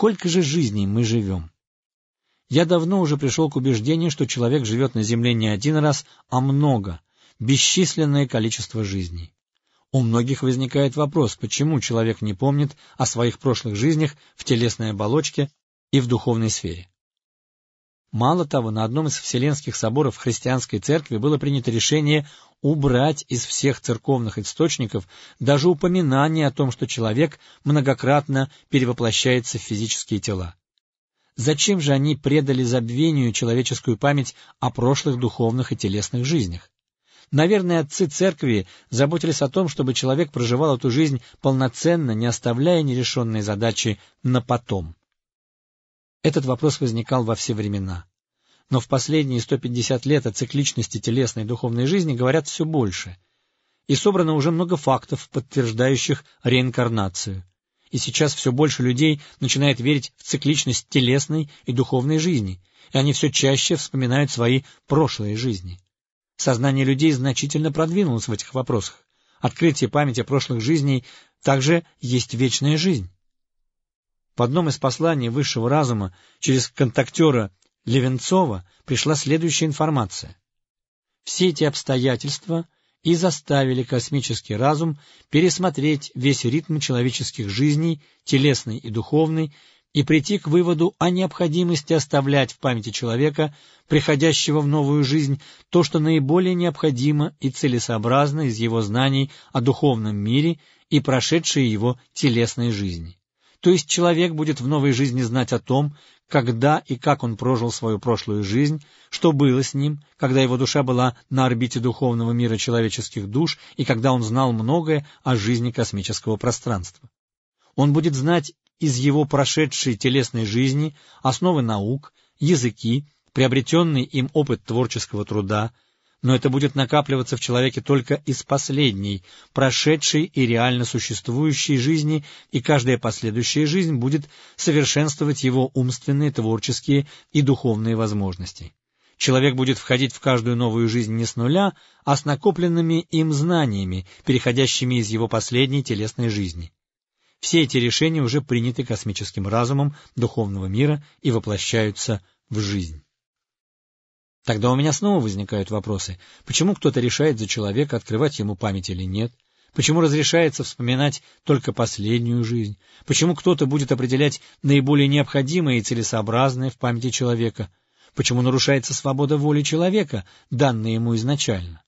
Сколько же жизней мы живем? Я давно уже пришел к убеждению, что человек живет на Земле не один раз, а много, бесчисленное количество жизней. У многих возникает вопрос, почему человек не помнит о своих прошлых жизнях в телесной оболочке и в духовной сфере. Мало того, на одном из вселенских соборов христианской церкви было принято решение убрать из всех церковных источников даже упоминание о том, что человек многократно перевоплощается в физические тела. Зачем же они предали забвению человеческую память о прошлых духовных и телесных жизнях? Наверное, отцы церкви заботились о том, чтобы человек проживал эту жизнь полноценно, не оставляя нерешенные задачи на потом. Этот вопрос возникал во все времена. Но в последние 150 лет о цикличности телесной и духовной жизни говорят все больше. И собрано уже много фактов, подтверждающих реинкарнацию. И сейчас все больше людей начинает верить в цикличность телесной и духовной жизни, и они все чаще вспоминают свои прошлые жизни. Сознание людей значительно продвинулось в этих вопросах. Открытие памяти прошлых жизней также есть вечная жизнь. В одном из посланий высшего разума через контактера Левенцова пришла следующая информация. Все эти обстоятельства и заставили космический разум пересмотреть весь ритм человеческих жизней, телесной и духовной, и прийти к выводу о необходимости оставлять в памяти человека, приходящего в новую жизнь, то, что наиболее необходимо и целесообразно из его знаний о духовном мире и прошедшей его телесной жизни. То есть человек будет в новой жизни знать о том, когда и как он прожил свою прошлую жизнь, что было с ним, когда его душа была на орбите духовного мира человеческих душ и когда он знал многое о жизни космического пространства. Он будет знать из его прошедшей телесной жизни основы наук, языки, приобретенный им опыт творческого труда, но это будет накапливаться в человеке только из последней, прошедшей и реально существующей жизни, и каждая последующая жизнь будет совершенствовать его умственные, творческие и духовные возможности. Человек будет входить в каждую новую жизнь не с нуля, а с накопленными им знаниями, переходящими из его последней телесной жизни. Все эти решения уже приняты космическим разумом духовного мира и воплощаются в жизнь. Тогда у меня снова возникают вопросы. Почему кто-то решает за человека, открывать ему память или нет? Почему разрешается вспоминать только последнюю жизнь? Почему кто-то будет определять наиболее необходимое и целесообразное в памяти человека? Почему нарушается свобода воли человека, данная ему изначально?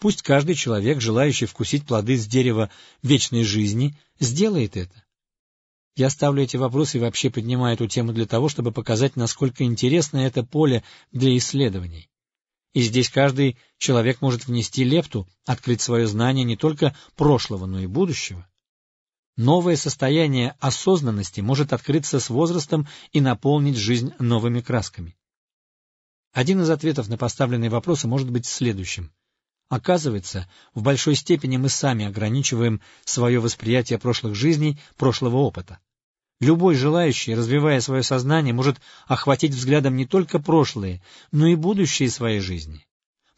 Пусть каждый человек, желающий вкусить плоды с дерева вечной жизни, сделает это. Я ставлю эти вопросы и вообще поднимаю эту тему для того, чтобы показать, насколько интересно это поле для исследований. И здесь каждый человек может внести лепту, открыть свое знание не только прошлого, но и будущего. Новое состояние осознанности может открыться с возрастом и наполнить жизнь новыми красками. Один из ответов на поставленные вопросы может быть следующим. Оказывается, в большой степени мы сами ограничиваем свое восприятие прошлых жизней, прошлого опыта. Любой желающий, развивая свое сознание, может охватить взглядом не только прошлые, но и будущие своей жизни.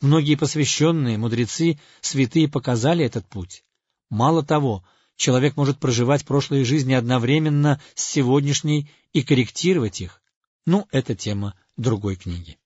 Многие посвященные, мудрецы, святые показали этот путь. Мало того, человек может проживать прошлые жизни одновременно с сегодняшней и корректировать их. Ну, это тема другой книги.